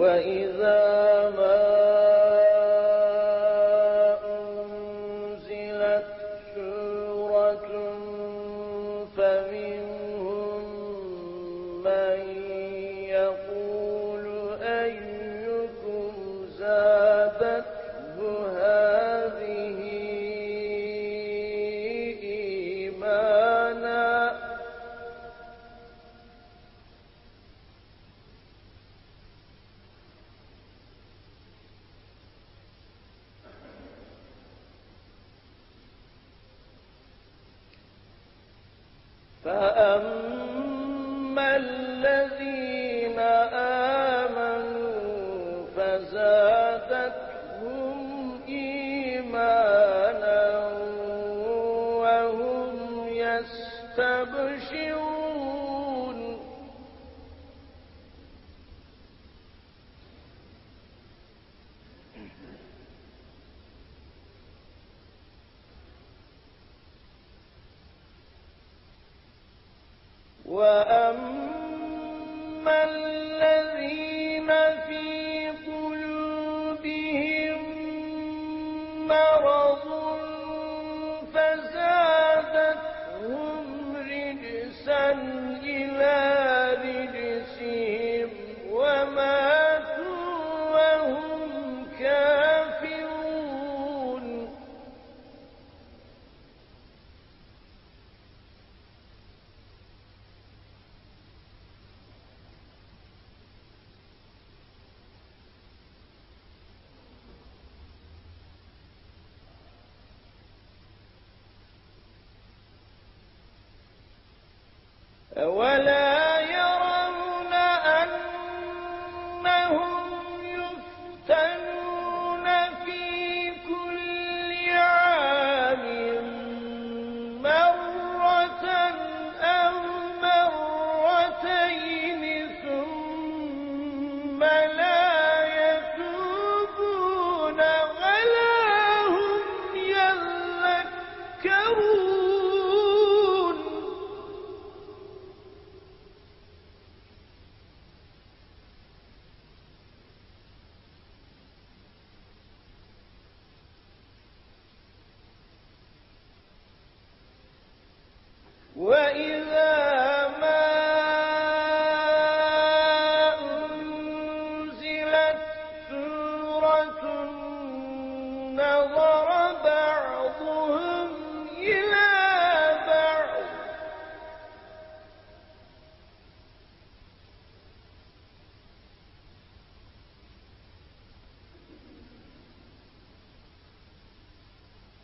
وإذا ما يستبشرون و ولا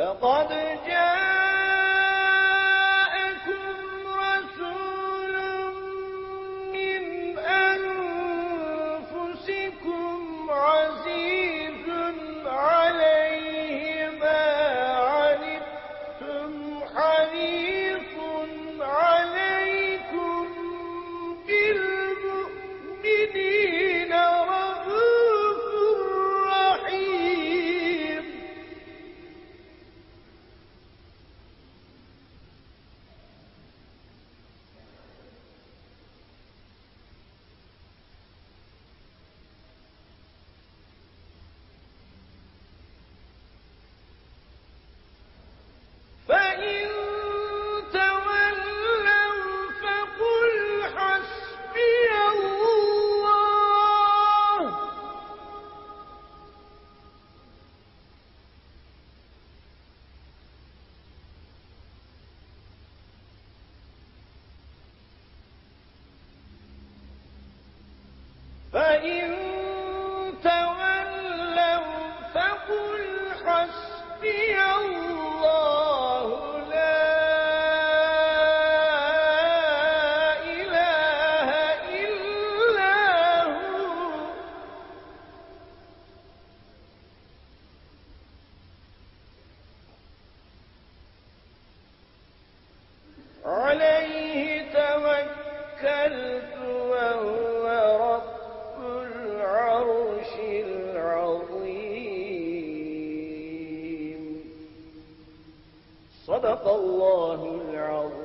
لقد جاءكم فإن تولوا فقل حسبي الله لا إله إلا هو. عليه توكلت وهو صدق الله العظيم